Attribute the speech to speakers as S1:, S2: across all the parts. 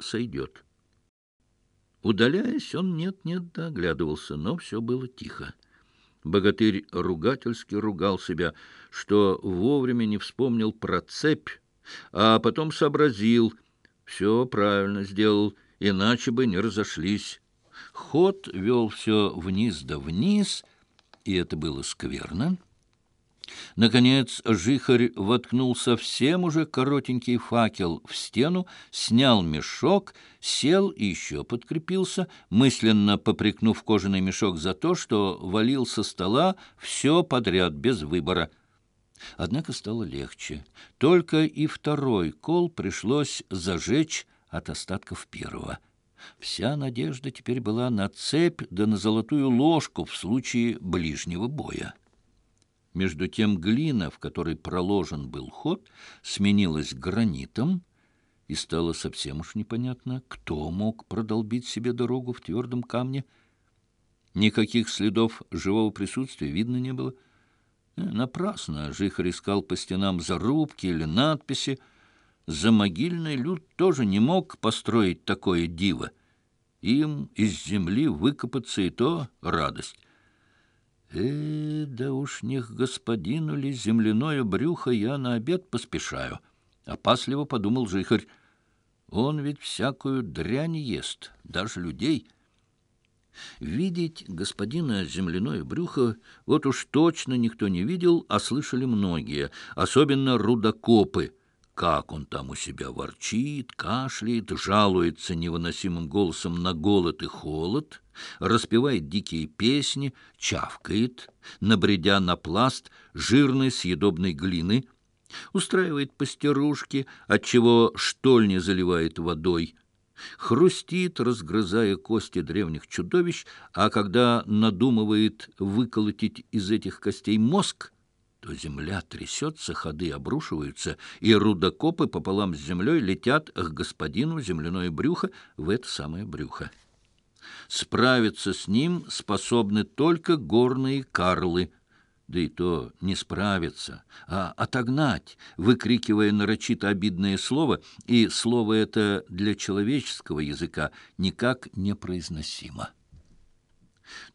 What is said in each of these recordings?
S1: سیت ادلیا نیت نیت دفبا بگری رو ووورت سپ آ پتم صبر زیو شو پہ نا چرزش لیس ہوت ونیس دا ونیس یہ نیت ارجی خر وطنولسف سی مجھے کرو تنکی فاکل فسطین سنی مشوق سیل ایشو پتیلس مسلہ پپرکنف قوجن مشوق زطوش تو ولیلس تلہ سو پد رات بز و ادن تلہ ل تر اف تر رو كول پرشل زرچ اتس تتك پہ ندیو دت پلہ نت سیپن ذلتو لوش قف سلوچی بليش نو مچم گلی نفہ تور پلوزن بلخ سمینی لگ گرن تم اس طلب سے مچھنی پنکھ تو موق بردلوگ تر تم کا نکھا سلف زبری سو تب ناس نس کلپ نام زرو کل نات پس زم نو تر نموک پسترو تکوئی دس جمل و رادس Э, да уж не к господину ли земляное брюхо я на обед поспешаю. Опасливо подумал жихарь. Он ведь всякую дрянь ест, даже людей. Видеть господина земляное брюхо вот уж точно никто не видел, а слышали многие, особенно рудокопы — کااکن تام اس بچیت کاشرت شالوت سنسم گولسم نول تو ہولت رس پہ دکی پیسن چھاپ کر پلاسٹ جرن سے دبن گلین اس تروت پست روش کہ اتول زلویت و دست تی رس گرز كو درونی چھ دبش اكھا نہ دم و تت عزت كست مسخ تو زمل بروشہ جملے لتیات اہگل بروکھ وم بھپرات سس نیم سوبن تولکروت ناچری رچی تبدی سلو سلو چلوی زکہ نکھ نپر نسیمہ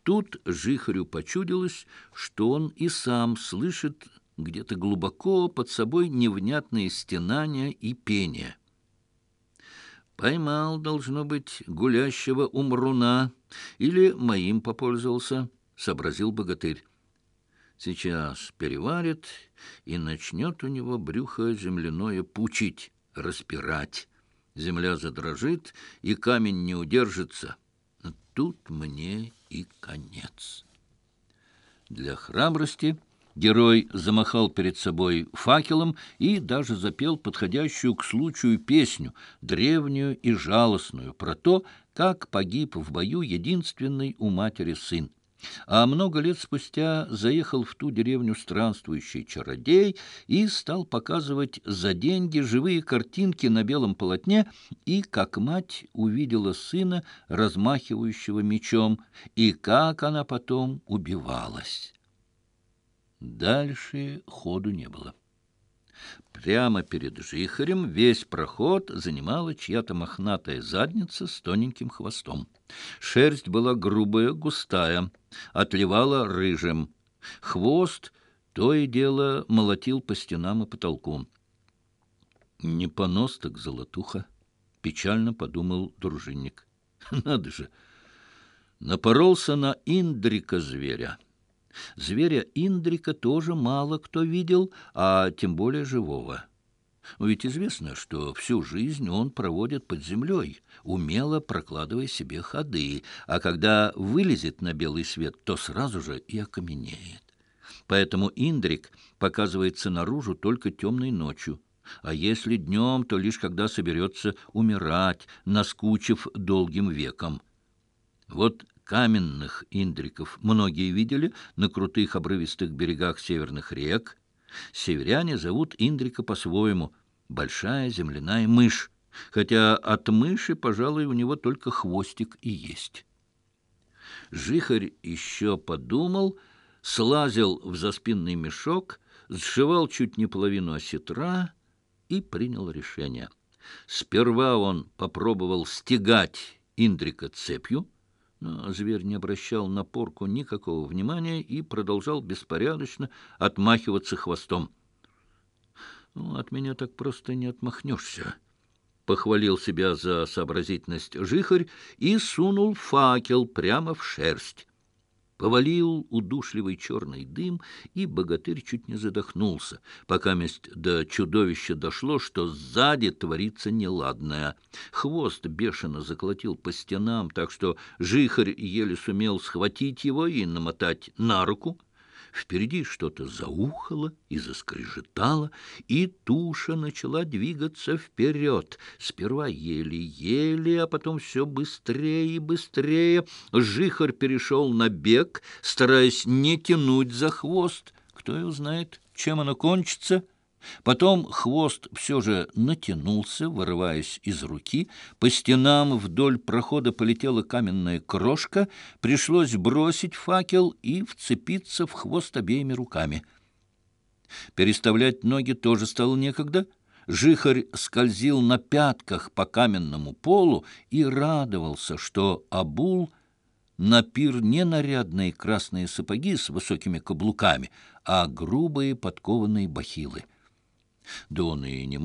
S1: تیت ری خریو پچون ایسامل بو پب نت نانیا پینیا پہ مال دلس نو بلیا شبہ عمر نا مپل زل سا سب برزل بتر ذہوار زمل پوچھت رسب رات زملیات یہ لکھ رمرست گروئے زمخال پبوع فاکلم ای در زپی التخش شلوچو پیسنی دریونی ارالس نرطو تاک پگیپ بو یہ اماتر س آمنو گل پچتیا زی حلفتو درون نسطران تشرد ای سل پکا زدین گی روئی قرطین کبیلم پلتنہ ای کک مت ابو دل سین رزما وشومی چوم ای کا پتم ابالس پری مہردی خرم ویس پرت زنالچ مخناتے زاد نت سستونی خوسطم شیرت بلہ غروب گوستیم اطلوالہ رم خوست تیل ملت پچت نامہ پتلکومت ضلع پچھانہ پدومل درجنک نرو س نہ ایندر قویرہ زبیرا اندر توض مالک توی دل آ تم بوڑھے طوف سو روز نون پہ ووتم اک اک دہ ولت نت رازم نیت پہ تمو ادرک پک و روزو تلک تمن نوچ لوم تو لشک دہ سبت سہ امر رات نسکوچ دیکم كام نھخ اندر منوگی وی دل نوت خبر وصط برگا سور ریكھ سیور ذوت اندر پس و برشا زملائ مش كتیا ات مش پلكہ ووستی یس زیخ ش پدوم سلا ذل زسپ نئی مشوخ نپل راہی سروا پبل گات اندر ثم زب نبر شو نور نکاو نمانے تم اتنی پخولی سبزی بہلی ادوشر وی چورن بتر زخ نش دش لوش تو زیادہ تری ثیل حوس تو بیشن زل پہ نام تخشہ میوس وتیم تج نار زل عز تل یہ تشنہ چھوی گت سروت پہ پول نبی نو زخ ووست پتم خوس سو نت نو سروائس از رکی پچت نام دول پود پھلتل نئی روشکہ پرشوز برو ساکیل ایتھوسہ بیامہ پرس تبلت نوگی تجسس تل نیک دہ رس کلزیل نہ پاتھ پکام پولو رشتو ابول نیر نیت نئی کر گیس بھکم آ غروب پتو نئی بہیل Да он и не мог